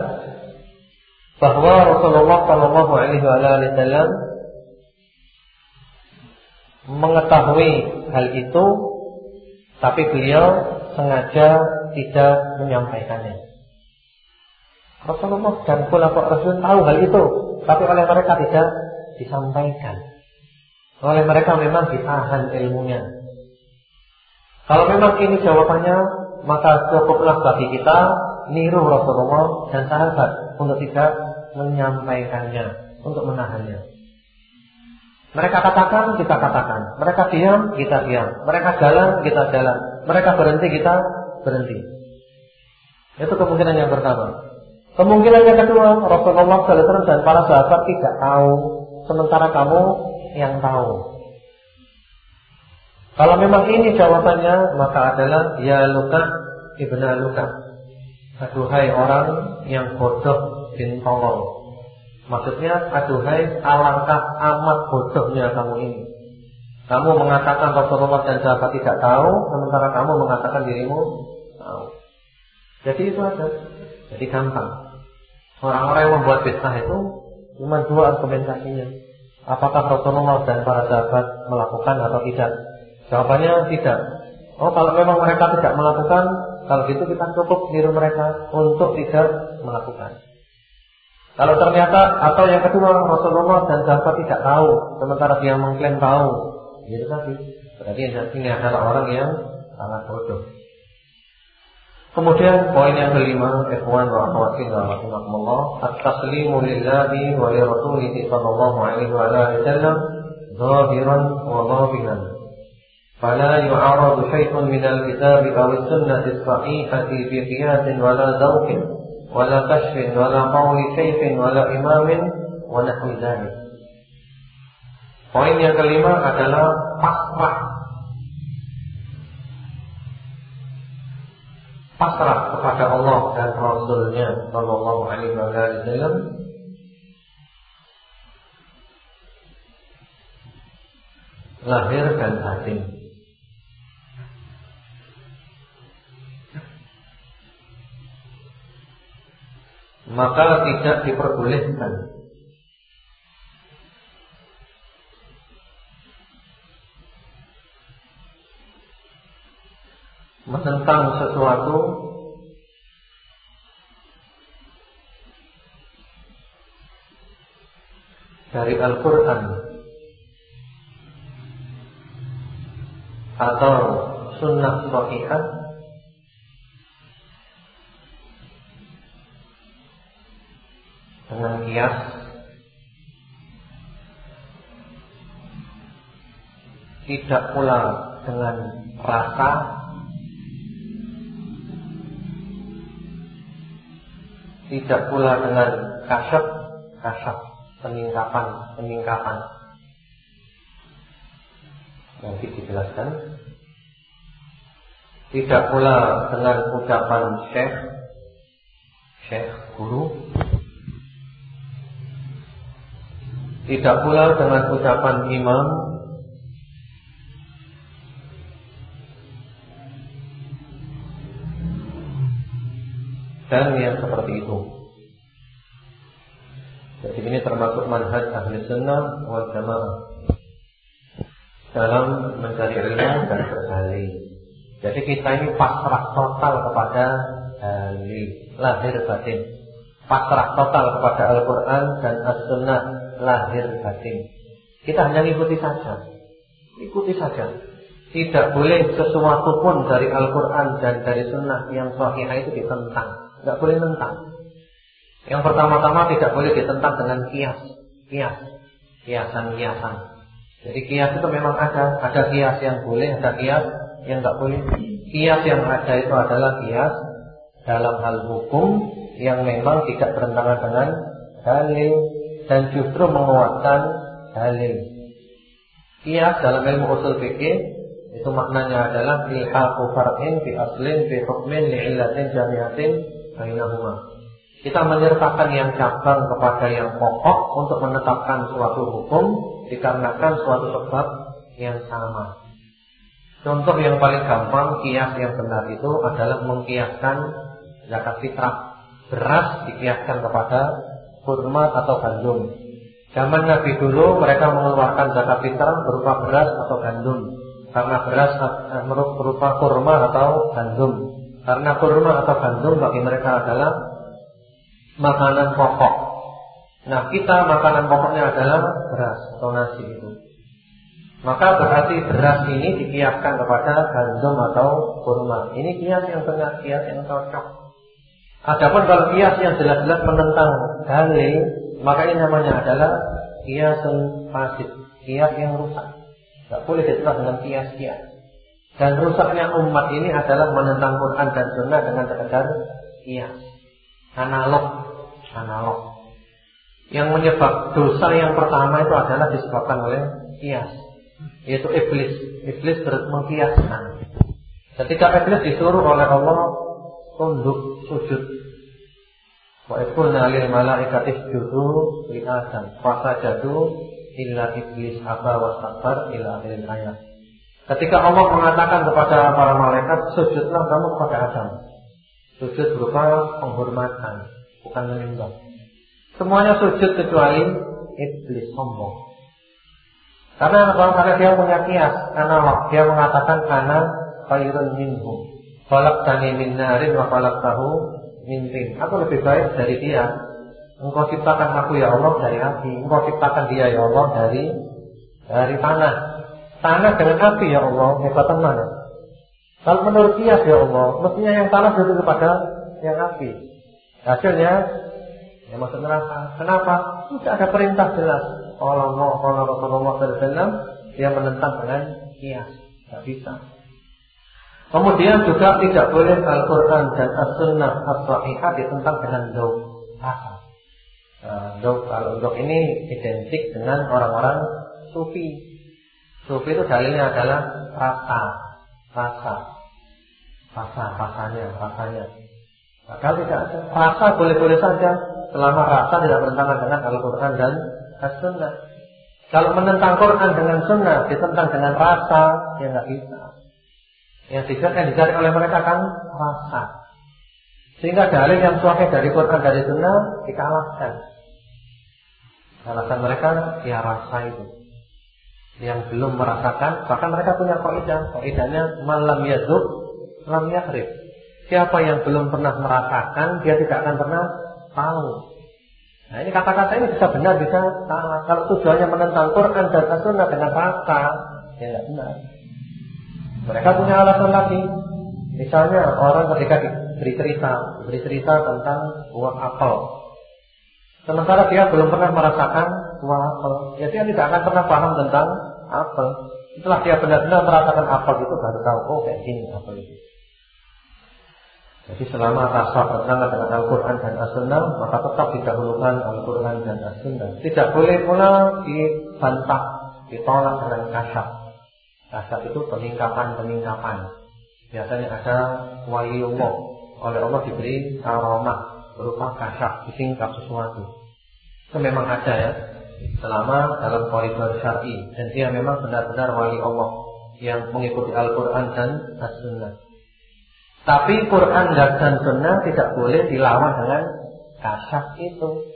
Speaker 1: bahwa Rasulullah Shallallahu Alaihi Wasallam mengetahui hal itu, tapi beliau sengaja tidak menyampaikannya. Rasulullah dan Khulafa Rasul tahu hal itu, tapi oleh mereka tidak disampaikan. Oleh mereka memang ditahan ilmunya. Kalau memang ini jawabannya, maka cukuplah bagi kita niru Rasulullah dan sahabat untuk tidak menyampaikannya, untuk menahannya. Mereka katakan, kita katakan. Mereka diam, kita diam. Mereka jalan, kita jalan. Mereka berhenti, kita berhenti. Itu kemungkinan yang pertama. Kemungkinan yang kedua, Rasulullah SAW dan para sahabat tidak tahu, sementara kamu yang tahu. Kalau memang ini jawabannya, maka adalah ya luka ibna luka. Aduhai orang yang bodoh bin tolol. Maksudnya, aduhai alangkah amat bodohnya kamu ini. Kamu mengatakan Rasulullah dan sahabat tidak tahu, sementara kamu mengatakan dirimu tahu. Jadi itu ada. Jadi gampang. Orang-orang yang membuat fitnah itu cuma dua argumentasinya. Apakah Rasulullah dan para sahabat melakukan atau tidak? Jawabannya tidak. Oh, kalau memang mereka tidak melakukan, kalau gitu kita cukup niru mereka untuk tidak melakukan. Kalau ternyata atau yang kedua Rasulullah dan sahabat tidak tahu, sementara dia mengklaim tahu, itu tadi. Berarti ini adalah orang yang sangat bodoh. Kemudian poin yang kelima, ikhwan wa akhwati rahimakumullah, at-taslimu lillahi wa li rasulih sallallahu alaihi wa alihi wasallam zahiran wa. فلا يعرض شيء من الكتاب أو السنة الصحيحة بقياس ولا ذوق ولا كشف ولا قول شيخ ولا إمام ونحو ذلك. Poin yang kelima adalah pasrah pasrah kepada Allah dan Rasulnya Sallallahu Alaihi Wasallam lahir dan batin. Maka tidak diperbolehkan. Menentang sesuatu dari Al-Quran atau sunnah sahihah tidak pula dengan rasa Tidak pula dengan kasep, kasep, peningkapan, peningkapan. Nanti dijelaskan. Tidak pula dengan ucapan syekh, syekh guru. Tidak pula dengan ucapan imam dan yang seperti itu. Jadi ini termasuk manhaj ahli sunnah wal jamaah dalam mencari ilmu dan bergali. Jadi kita ini pasrah total kepada lahir batin. Pasrah total kepada Al-Quran dan As-Sunnah lahir batin. Kita hanya ikuti saja. Ikuti saja. Tidak boleh sesuatu pun dari Al-Quran dan dari Sunnah yang sahih itu ditentang. Tidak boleh tentang. Yang pertama-tama tidak boleh ditentang dengan kias. Kias. Kiasan-kiasan. Jadi kias itu memang ada. Ada kias yang boleh, ada kias yang tidak boleh. Kias yang ada itu adalah kias dalam hal hukum yang memang tidak bertentangan dengan dalil dan justru menguatkan dalil. Kias dalam ilmu usul fikih itu maknanya adalah ilhaqu far'in fi aslin fi hukmin li'illatin jami'atin bainahuma. Kita menyertakan yang cabang kepada yang pokok untuk menetapkan suatu hukum dikarenakan suatu sebab yang sama. Contoh yang paling gampang kias yang benar itu adalah mengkiaskan zakat fitrah. Beras dikiaskan kepada kurma atau gandum. Zaman Nabi dulu mereka mengeluarkan zakat fitrah berupa beras atau gandum. Karena beras eh, berupa kurma atau gandum. Karena kurma atau gandum bagi mereka adalah makanan pokok. Nah kita makanan pokoknya adalah beras atau nasi itu. Maka berarti beras ini dikiaskan kepada gandum atau kurma. Ini kias yang benar, kias yang cocok. Adapun kalau kias yang jelas-jelas menentang dalil, maka ini namanya adalah kias fasid, kias yang rusak. Tidak boleh diterima dengan kias-kias. Dan rusaknya umat ini adalah menentang Quran dan Sunnah dengan sekedar kias, analog, analog. Yang menyebab dosa yang pertama itu adalah disebabkan oleh kias yaitu iblis. Iblis mengkiaskan. Ketika iblis disuruh oleh Allah tunduk sujud. Wa ikulna lil malaikati isjudu li Adam. Fasajadu illa iblis aba wastakbar ila akhir ayat. Ketika Allah mengatakan kepada para malaikat, sujudlah kamu kepada Adam. Sujud berupa penghormatan, bukan menyembah. Semuanya sujud kecuali iblis sombong. Karena kalau karena dia punya kias, analog, dia mengatakan ana khairun minhu. Falak tani min narin wa falak tahu mintin. Aku lebih baik dari dia. Engkau ciptakan aku ya Allah dari api. Engkau ciptakan dia ya Allah dari dari tanah. Tanah dengan api ya Allah hebat mana? Kalau menurut kias ya Allah, mestinya yang tanah berarti kepada yang api. Hasilnya ya masuk neraka. Kenapa? Tidak ada perintah jelas. Allah Allah, Allah Rasulullah SAW dia menentang dengan kias, tidak bisa. Kemudian juga tidak boleh Al-Quran dan As-Sunnah As-Sahihah ditentang dengan. Nah, dok kalau dok ini identik dengan orang-orang sufi. Sufi itu dalilnya adalah rasa, rasa, rasa, rasanya, rasanya. Padahal tidak ada. Rasa boleh-boleh saja selama rasa tidak bertentangan dengan Al-Quran dan as-sunnah. Kalau menentang Quran dengan sunnah, ditentang dengan rasa, ya nggak bisa. Yang dicari, yang dicari oleh mereka kan rasa. Sehingga dalil yang suami dari Quran dari sunnah dikalahkan. Alasan mereka ya rasa itu. Yang belum merasakan, bahkan mereka punya kaidah. Kaidahnya malam yaduk, lam yakrib. Siapa yang belum pernah merasakan, dia tidak akan pernah tahu. Nah ini kata-kata ini bisa benar, bisa salah. Kalau tujuannya menentang Quran dan Sunnah dengan rasa, ya tidak benar. Mereka punya alasan lagi. Misalnya orang ketika diberi cerita, diberi cerita tentang buah apel. Sementara dia belum pernah merasakan buah apel, ya dia tidak akan pernah paham tentang apel. Setelah dia benar-benar merasakan apel itu baru tahu, oh kayak gini apel itu. Jadi selama rasa bertentangan dengan Al-Quran dan As-Sunnah Maka tetap didahulukan Al-Quran dan As-Sunnah Tidak boleh pula dibantah Ditolak dengan kasar Kasar itu peningkapan-peningkapan Biasanya ada waliullah Oleh Allah diberi karomah Berupa kasar, disingkap sesuatu Itu memang ada ya Selama dalam koridor syar'i Dan dia memang benar-benar wali Allah Yang mengikuti Al-Quran dan As-Sunnah tapi Quran dan Sunnah tidak boleh dilawan dengan kasar itu.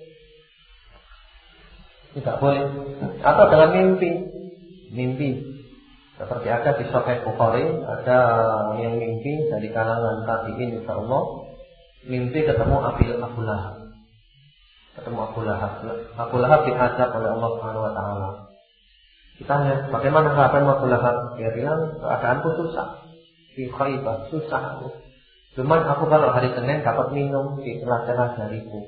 Speaker 1: Tidak boleh. Atau dengan mimpi. Mimpi. Seperti ada di Sahih Bukhari, ada yang mimpi dari kalangan tabi'in insya Allah. Mimpi ketemu Abil Abu. Ketemu Abu Lahab. Abu Lahab oleh Allah Subhanahu wa taala. Ditanya, bagaimana keadaan Abu Lahab? Dia bilang, keadaanku susah di khaybah susah aku. Cuman aku kalau hari Senin dapat minum di tengah-tengah dariku.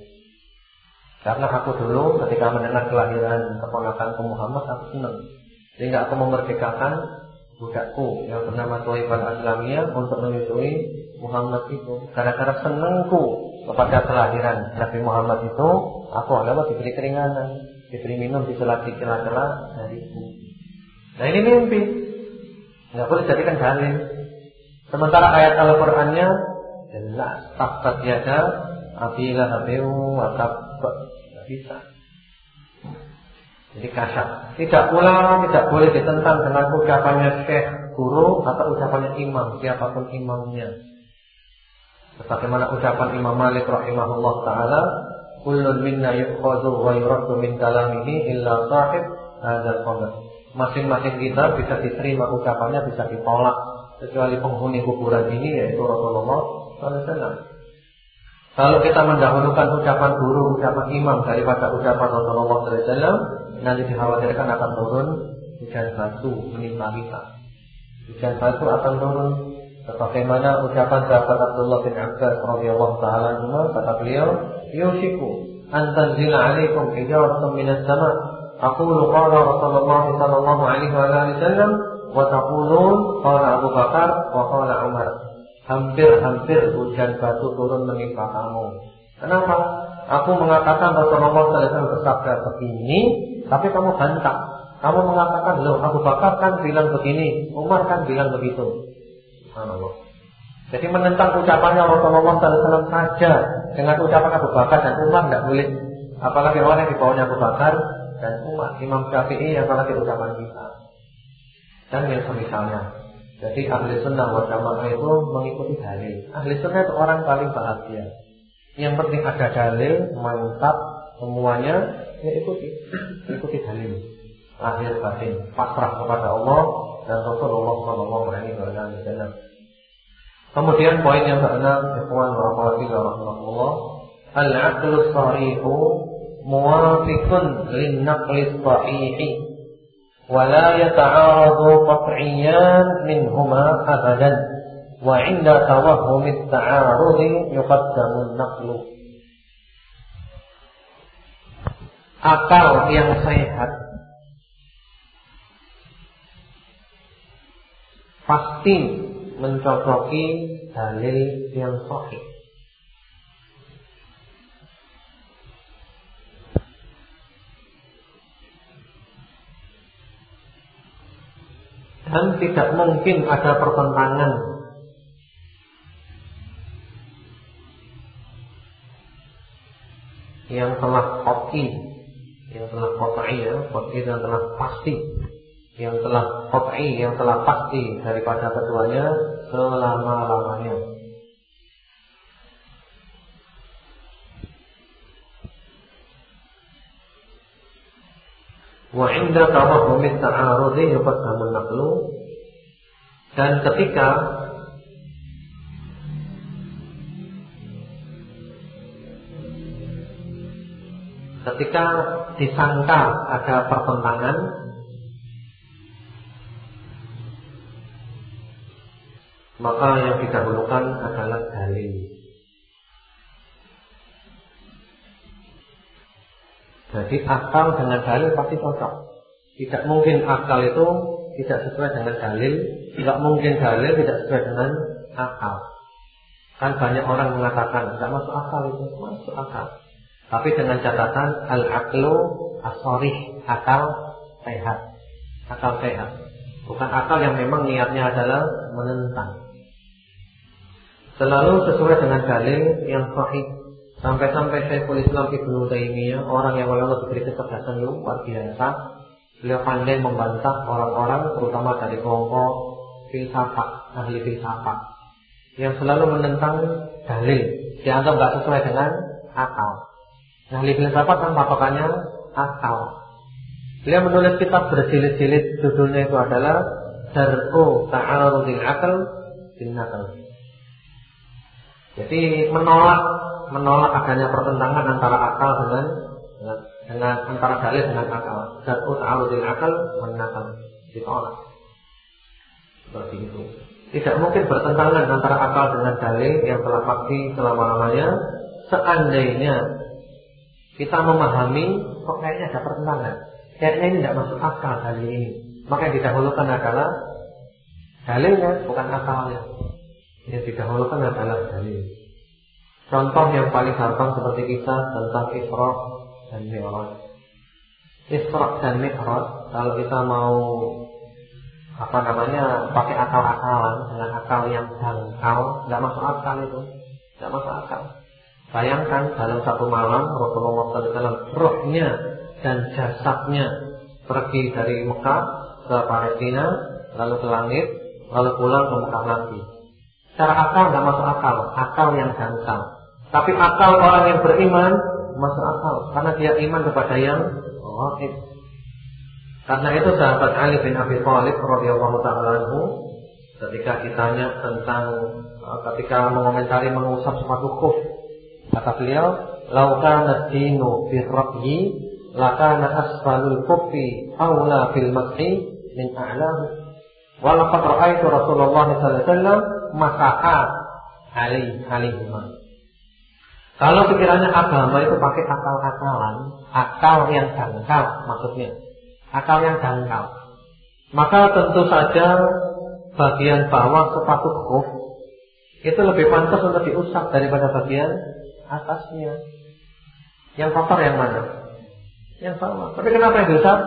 Speaker 1: Karena aku dulu ketika mendengar kelahiran keponakanku Muhammad aku senang. Sehingga aku memerdekakan budakku yang bernama Tuaiban Aslamia untuk menyusui Muhammad itu. Gara-gara senangku kepada kelahiran Nabi Muhammad itu, aku adalah diberi keringanan, diberi minum di celah-celah dariku. Nah ini mimpi. Nggak boleh jadikan dalil. Sementara ayat Al-Qur'annya jelas tabat yada Abilah abiu watab Tidak bisa Jadi kasar. Tidak pula tidak boleh ditentang dengan ucapannya syekh guru Atau ucapannya imam Siapa pun imamnya. Sebagaimana ucapan Imam Malik rahimahullah ta'ala Kullun minna yukhadu wa yuraddu min kalamihi illa sahib hadal qabr Masing-masing kita bisa diterima ucapannya, bisa ditolak Kecuali penghuni kuburan ini yaitu Rasulullah SAW. Kalau kita mendahulukan ucapan guru, ucapan imam daripada ucapan Rasulullah SAW, nanti dikhawatirkan akan turun hujan batu menimpa kita. Hujan batu akan turun sebagaimana ucapan sahabat Abdullah bin Abbas radhiyallahu taala anhu kata beliau, "Yusiku an tanzila 'alaikum hijaratun minas sama'." Aqulu qala Rasulullah sallallahu alaihi wasallam wa taqulun qala Abu Bakar wa qala Umar. Hampir-hampir hujan batu turun menimpa kamu. Kenapa? Aku mengatakan Rasulullah SAW bersabda begini, tapi kamu bantah. Kamu mengatakan, loh Abu Bakar kan bilang begini, Umar kan bilang begitu. Subhanallah. Jadi menentang ucapannya Rasulullah SAW saja dengan ucapan Abu Bakar dan Umar tidak boleh. Apalagi orang yang di bawahnya Abu Bakar dan Umar, Imam Syafi'i, apalagi ucapan kita. Dan yang semisalnya. Jadi ahli sunnah wal jamaah itu mengikuti dalil. Ahli sunnah itu orang paling bahagia. Yang penting ada dalil, mantap semuanya, ya ikuti. Ikuti dalil. Lahir batin. Pasrah kepada Allah dan Rasulullah Shallallahu Alaihi Wasallam. Kemudian poin yang keenam ikhwan wa akhwati rahimakumullah. Al-aqlu sahihu muwafiqun lin-naqli sahihi wa la yata'aradu qat'iyan minhuma ahadan wa 'inda tawahhum at-ta'arudi yuqaddamu an-naqlu. Akal yang sehat. Pasti mencocoki dalil yang sahih. Dan tidak mungkin ada pertentangan. Yang telah kopi yang telah kopi ya. Kopi yang telah pasti. Yang telah kopi yang telah pasti daripada keduanya selama lamanya Wa inda tawahumit ta'arudi yuqaddamun naqlu. Dan ketika ketika disangka ada pertentangan maka yang didahulukan adalah dalil Jadi akal dengan dalil pasti cocok. Tidak mungkin akal itu tidak sesuai dengan dalil, tidak mungkin dalil tidak sesuai dengan akal. Kan banyak orang mengatakan tidak masuk akal itu, masuk akal. Tapi dengan catatan al-aqlu asorih, akal sehat. Akal sehat. Bukan akal yang memang niatnya adalah menentang. Selalu sesuai dengan dalil yang sahih Sampai-sampai Syekhul Islam Ibnu Taimiyah, orang yang oleh Allah diberi kecerdasan luar biasa, beliau pandai membantah orang-orang terutama dari kelompok filsafat, ahli filsafat yang selalu menentang dalil, dianggap nggak sesuai dengan akal. Ahli filsafat kan patokannya akal. Beliau menulis kitab berjilid-jilid, judulnya itu adalah Dar'u Ta'arudil Akal bin. Jadi menolak menolak adanya pertentangan antara akal dengan dengan, dengan antara dalil dengan akal. Dan ta'aludil akal menakal ditolak. Seperti itu. Tidak mungkin bertentangan antara akal dengan dalil yang telah pasti selama-lamanya. Seandainya kita memahami kok kayaknya ada pertentangan. Kayaknya ini tidak masuk akal dalil ini. Maka yang didahulukan adalah dalilnya, bukan akalnya. Yang didahulukan adalah dalil. Contoh yang paling gampang seperti kita tentang Isra dan Mi'raj. Isra dan Mi'raj kalau kita mau apa namanya pakai akal-akalan dengan akal yang dangkal, nggak masuk akal itu, nggak masuk akal. Bayangkan dalam satu malam Rasulullah SAW rohnya dan jasadnya pergi dari Mekah ke Palestina, lalu ke langit, lalu pulang ke Mekah lagi. Secara akal nggak masuk akal, akal yang dangkal. Tapi akal orang yang beriman masuk akal karena dia iman kepada yang gaib. Karena itu sahabat Ali bin Abi Thalib radhiyallahu taala ketika ditanya tentang uh, ketika mengomentari mengusap sepatu khuf kata beliau lauka dinu fi rabbi lakana asfalul khuffi aula fil mas'i min a'lahu. Walaqad ra'aitu Rasulullah sallallahu alaihi wasallam alaihi alaihi kalau pikirannya agama itu pakai akal-akalan, akal yang dangkal maksudnya, akal yang dangkal, maka tentu saja bagian bawah sepatu khuf itu lebih pantas untuk diusap daripada bagian atasnya. Yang kotor yang mana? Yang bawah. Tapi kenapa yang diusap?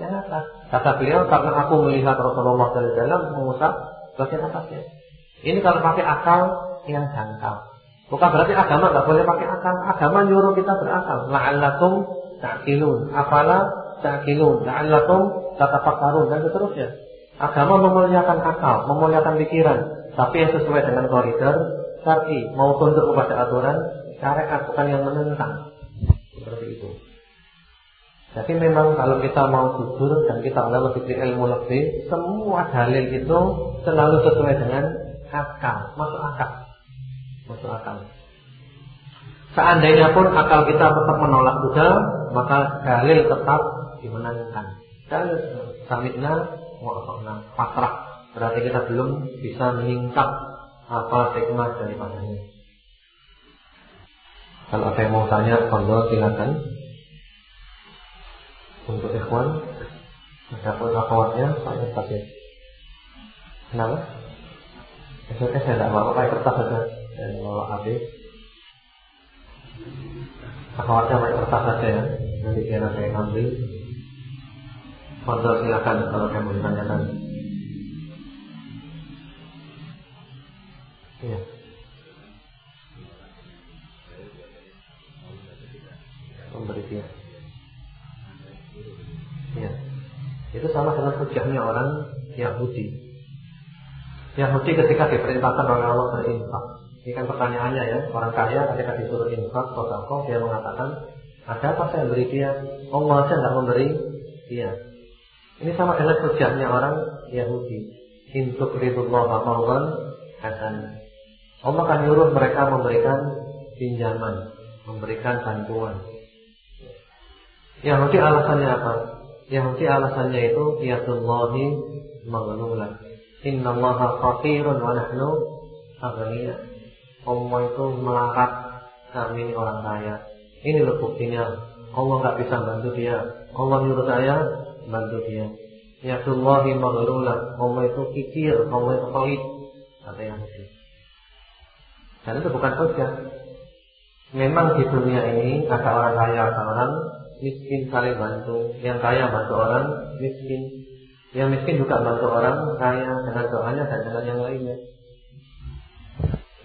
Speaker 1: Yang atas. Kata beliau karena aku melihat Rasulullah SAW mengusap bagian atasnya. Ini kalau pakai akal yang dangkal. Bukan berarti agama nggak boleh pakai akal. Agama nyuruh kita berakal. La'allakum ta'qilun. Afala ta'qilun. La'allakum tatafakkarun dan seterusnya. Agama memuliakan akal, memuliakan pikiran, tapi yang sesuai dengan koridor syar'i, mau tunduk kepada aturan syariat bukan yang menentang. Seperti itu. Jadi memang kalau kita mau jujur dan kita adalah lebih ilmu lebih, semua dalil itu selalu sesuai dengan akal, masuk akal masuk akal. Seandainya pun akal kita tetap menolak juga, maka dalil tetap dimenangkan. Dalil samitna wa pasrah. Berarti kita belum bisa meningkat apa hikmah daripadanya. Kalau ada yang mau tanya, kalau silakan. Untuk ikhwan, ada pun akhwatnya, saya kasih. Kenapa? Esoknya saya tidak mau pakai kertas saja dan bawa HP akhwatnya pakai kertas saja ya nanti biar saya ambil Fadol silakan kalau mau ditanyakan Memberi dia Iya Itu sama dengan hujahnya orang Yahudi Yahudi ketika diperintahkan oleh Allah berinfak ini kan pertanyaannya ya, orang kaya ketika disuruh infak, sodako, dia mengatakan, ada apa saya beri dia? Allah saja tidak memberi dia. Ini sama dengan kerjanya orang Yahudi. Intuk ridullah maulan hasan. Allah akan nyuruh mereka memberikan pinjaman, memberikan bantuan. Yahudi alasannya apa? Yahudi alasannya itu Yadullahi maghlula. Inna allaha fakirun wa nahnu aghniyah. Allah itu melarat kami ini orang kaya. Ini loh buktinya. Allah nggak bisa bantu dia. Allah nyuruh saya bantu dia. Ya Yadullahi maghlulah. Allah itu kikir, Allah itu pelit. Kata yang itu. Dan itu bukan hujah. Memang di dunia ini ada orang kaya, ada orang miskin saling bantu. Yang kaya bantu orang miskin. Yang miskin juga bantu orang kaya dengan doanya dan dengan yang lainnya.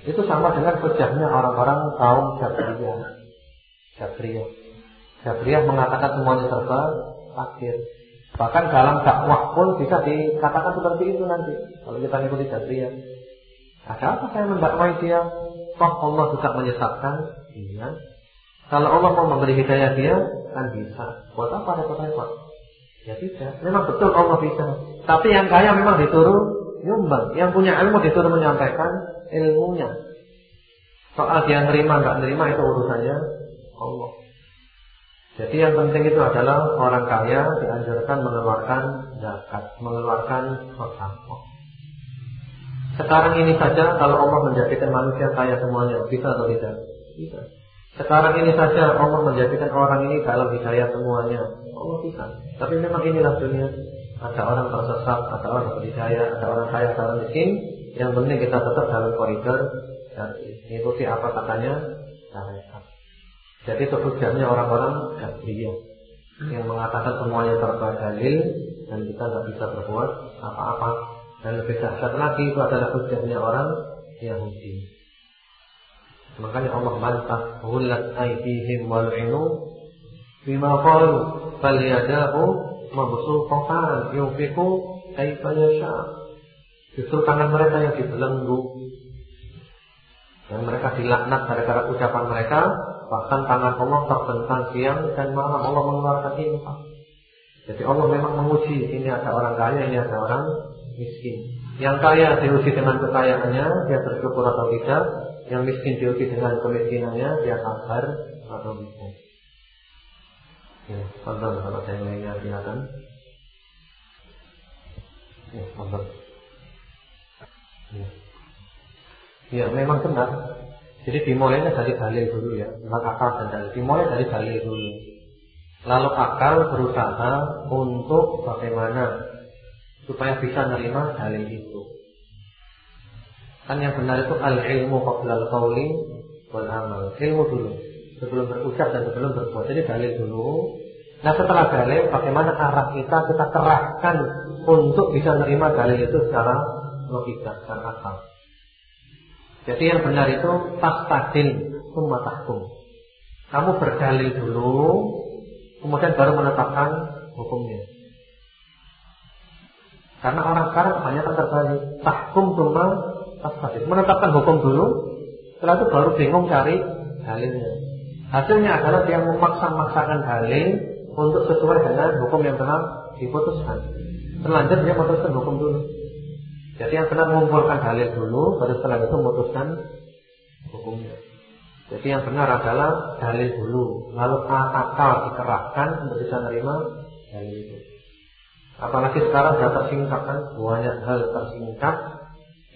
Speaker 1: Itu sama dengan kerjanya orang-orang kaum Jabriyah. Jabriyah. Jabriyah mengatakan semuanya serba takdir. Bahkan dalam dakwah pun bisa dikatakan seperti itu nanti. Kalau kita ikuti Jabriyah. Ada apa saya mendakwai dia? Toh Allah juga menyesatkan. Iya. Kalau Allah mau memberi hidayah dia, kan bisa. Buat apa repot-repot? Ya tidak. Memang betul Allah bisa. Tapi yang kaya memang disuruh nyumbang. Yang punya ilmu disuruh menyampaikan ilmunya. Soal dia nerima nggak nerima itu urusannya Allah. Jadi yang penting itu adalah orang kaya dianjurkan mengeluarkan zakat, mengeluarkan sedekah. Sekarang ini saja kalau Allah menjadikan manusia kaya semuanya, bisa atau tidak? Bisa. Sekarang ini saja Allah menjadikan orang ini dalam hidayah semuanya. Allah bisa. Tapi memang inilah dunia. Ada orang tersesat, ada orang berhidayah, ada orang kaya, ada orang miskin. Yang penting kita tetap dalam koridor syar'i. Ikuti apa katanya. Jadi itu orang-orang Jabriyah yang mengatakan semuanya serba dalil dan kita nggak bisa berbuat apa-apa. Dan lebih dahsyat lagi itu adalah hujahnya orang Yahudi. Makanya Allah bantah hulat aydihim wal'inu bima qalu falyadahu mabsuqatan yunfiqu kaifa yasha. Justru tangan mereka yang dibelenggu dan mereka dilaknat gara-gara ucapan mereka, bahkan tangan Allah terbentang siang dan malam Allah mengeluarkan infak. Jadi Allah memang menguji ini ada orang kaya, ini ada orang miskin. Yang kaya diuji dengan kekayaannya, dia bersyukur atau tidak. Yang miskin diuji dengan kemiskinannya, dia sabar atau tidak. Ya, tonton kalau saya lainnya silakan. Ya, tonton. Ya. ya, memang benar. Jadi dimulainya dari dalil dulu ya, bukan akal dan dalil. Dimulai dari dalil dulu. Lalu akal berusaha untuk bagaimana supaya bisa menerima dalil itu. Kan yang benar itu al ilmu qabla al qawli wal amal. Ilmu dulu sebelum berucap dan sebelum berbuat. Jadi dalil dulu. Nah setelah dalil, bagaimana arah kita kita kerahkan untuk bisa menerima dalil itu secara logika, secara akal. Jadi yang benar itu pas tadil summa tahkum. Kamu berdalil dulu, kemudian baru menetapkan hukumnya. Karena orang sekarang kebanyakan terbalik. Tahkum cuma tasbih. Menetapkan hukum dulu, setelah itu baru bingung cari dalilnya. Hasilnya adalah dia memaksa-maksakan dalil untuk sesuai dengan hukum yang telah diputuskan. Terlanjur dia memutuskan hukum dulu. Jadi yang benar mengumpulkan dalil dulu, baru setelah itu memutuskan hukumnya. Jadi yang benar adalah dalil dulu, lalu akal dikerahkan untuk bisa menerima dalil itu. Apalagi sekarang sudah tersingkap kan banyak hal tersingkap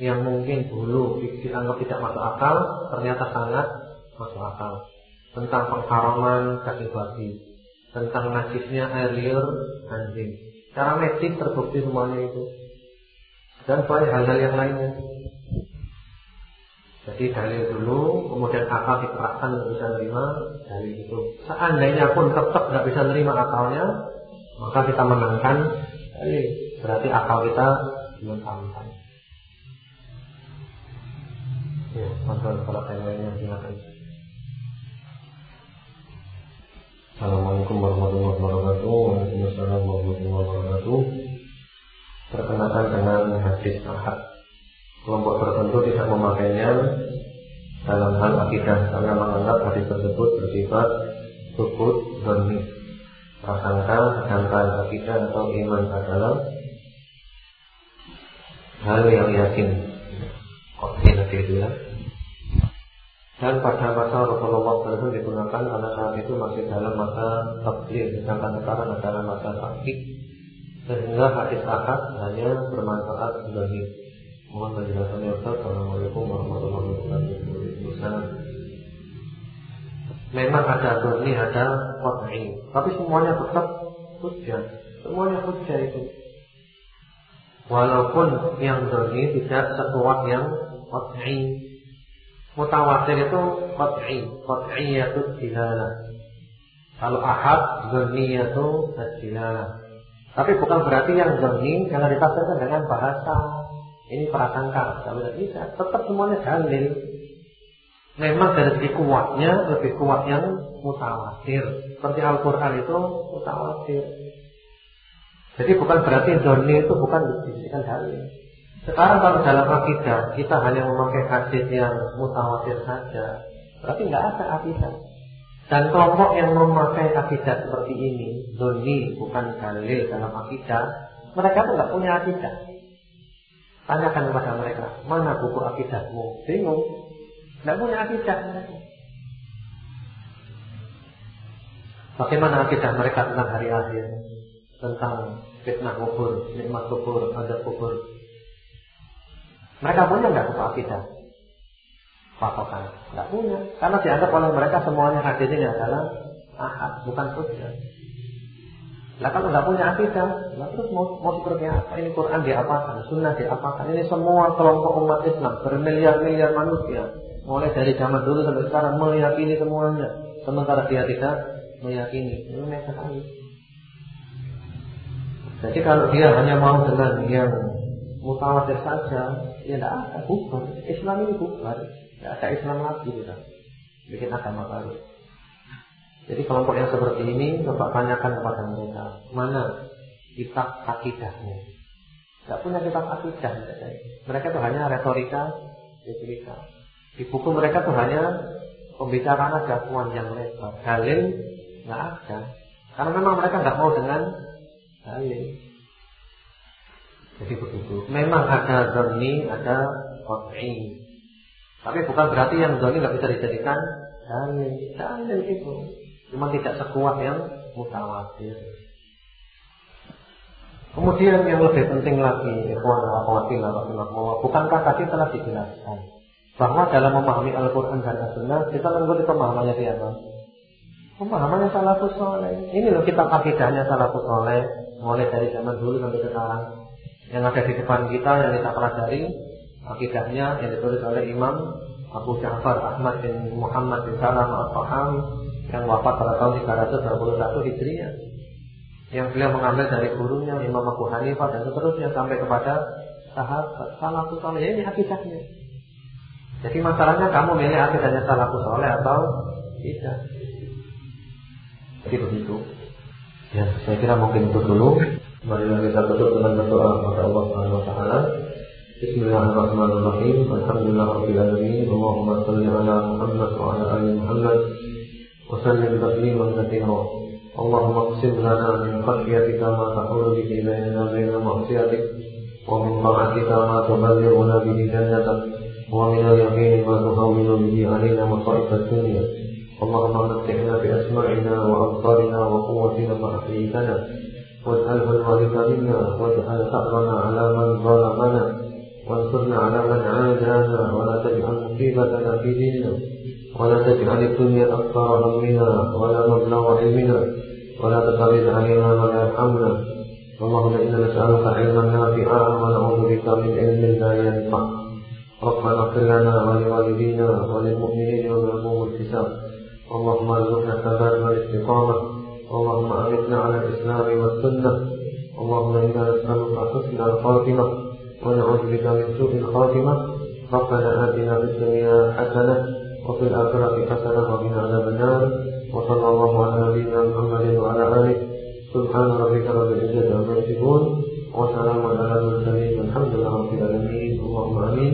Speaker 1: yang mungkin dulu dianggap tidak masuk akal, ternyata sangat masuk akal. Tentang pengharaman kaki babi, tentang najisnya air liur anjing. Cara medis terbukti semuanya itu. Dan banyak hal-hal yang lainnya. Jadi dalil dulu, kemudian akal dikerahkan untuk bisa menerima dalil itu. Seandainya pun tetap tidak bisa menerima akalnya, maka kita menangkan dalil. Berarti akal kita belum sampai. Ya, kontrol kalau lainnya silakan. Assalamualaikum warahmatullahi wabarakatuh. Waalaikumsalam warahmatullahi wabarakatuh. Perkenalkan dengan hadis ahad. Kelompok tertentu tidak memakainya dalam hal akidah karena menganggap hadis tersebut bersifat subut dan prasangka sedangkan akidah atau iman adalah hal yang yakin kopi nanti itu ya dan pada masa Rasulullah SAW digunakan karena saat itu masih dalam masa tabligh sedangkan sekarang adalah masa sakit sehingga hadis akad hanya bermanfaat bagi mohon penjelasannya Ustaz Assalamualaikum warahmatullahi wabarakatuh Memang ada doni, ada qat'i. Tapi semuanya tetap hujjah. Semuanya hujjah itu. Walaupun yang doni tidak sekuat yang qat'i. Mutawatir itu qat'i. Qat'iyatu dilalah. Kalau ahad, itu dilalah. Tapi bukan berarti yang doni jangan ditafsirkan dengan bahasa. Ini prasangka. Tidak bisa. Tetap semuanya dalil. Memang dari segi kuatnya lebih kuat yang mutawatir. Seperti Al-Quran itu mutawatir. Jadi bukan berarti doni itu bukan dibisikan dalil. Sekarang kalau dalam akidah kita hanya memakai hadis yang mutawatir saja, berarti nggak ada akidah. Dan kelompok yang memakai akidah seperti ini, doni bukan dalil dalam akidah, mereka tuh nggak punya akidah. Tanyakan kepada mereka, mana buku akidahmu? Bingung. Tidak punya akidah. Bagaimana akidah mereka tentang hari akhir, tentang fitnah kubur, nikmat kubur, adab kubur. Mereka punya nggak buku akidah? Patokan, nggak punya. Karena dianggap oleh mereka semuanya hadis ini adalah ahad, bukan hujjah. Nah kalau nggak punya akidah, nah terus mau, mau seperti apa? Ini Quran diapakan, Sunnah diapakan. Ini semua kelompok umat Islam bermiliar-miliar manusia mulai dari zaman dulu sampai sekarang meyakini semuanya, sementara dia tidak meyakini. Ini mereka sekali. Jadi kalau dia hanya mau dengan yang mutawatir saja, Ya tidak ada, bubar. Islam ini bubar. Tidak ada Islam lagi sudah. Bikin agama baru. Jadi kelompok yang seperti ini coba tanyakan kepada mereka mana kitab akidahnya. Tidak punya kitab akidah mereka. itu hanya retorika, retorika. Di buku mereka itu hanya pembicaraan aja yang lebar. Dalil nggak ada. Karena memang mereka nggak mau dengan dalil. Jadi begitu. Memang ada zonni, ada qat'i. Tapi bukan berarti yang zonni nggak bisa dijadikan dalil. Dalil itu. Cuma tidak sekuat yang mutawatir. Kemudian yang lebih penting lagi, bukankah tadi telah dijelaskan bahwa dalam memahami Al-Quran dan As-Sunnah kita mengikuti pemahamannya siapa? Pemahamannya salafus soleh. Ini loh kitab akidahnya salafus soleh, mulai dari zaman dulu sampai sekarang. Yang ada di depan kita yang kita pelajari akidahnya yang ditulis oleh Imam Abu Ja'far Ahmad bin Muhammad bin Salam al-Faham yang wafat pada tahun 321 Hijriah. Yang beliau mengambil dari gurunya Imam Abu Hanifah dan seterusnya sampai kepada sahabat salafus soleh ini akidahnya. Jadi masalahnya kamu milih akidahnya salafus soleh atau tidak. Jadi begitu. Ya, saya kira mungkin itu dulu. Mari kita tutup dengan berdoa kepada Allah Subhanahu wa taala. Bismillahirrahmanirrahim. Alhamdulillahirabbil alamin. Allahumma shalli ala Muhammad wa ala ali Muhammad. وسلم تسليما كثيرا اللهم اقسم لنا من خشيتك ما تحول به بيننا وبين معصيتك ومن طاعتك ما تبلغنا به جنتك ومن اليقين ما تهون به علينا مصائب الدنيا اللهم متعنا بأسماعنا وأبصارنا وقوتنا ما أحييتنا واجعله الوارث منا واجعل ثأرنا على من ظلمنا؟ وانصرنا على من عادانا؟ ولا تجعل مصيبتنا في ديننا. ولا تجعل الدنيا أكثر همنا ولا مبلغ علمنا. ولا تسلط علينا من يرحمنا. اللهم إنا نسألك علما نافعا ونعوذ بك من علم لا ينفع. ربنا اغفر لنا ولوالدينا وللمؤمنين يوم الحساب اللهم ارزقنا الثبات والاستقامة اللهم أمتنا على الإسلام والسنة اللهم إنا نسألك حسن الخاتمة ونعوذ بك من سوء الخاتمة ربنا آتنا في الدنيا حسنة وفي الآخرة حسنة وقنا عذاب النار وصلى الله على نبينا محمد وعلى آله سبحان ربك رب العزة عما يصفون وسلام على المرسلين والحمد لله رب العالمين اللهم آمين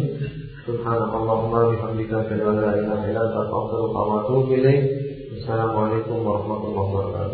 Speaker 1: سبحانك اللهم وبحمدك أشهد أن لا إله إلا أنت أستغفرك وأتوب إليك السلام عليكم ورحمة الله وبركاته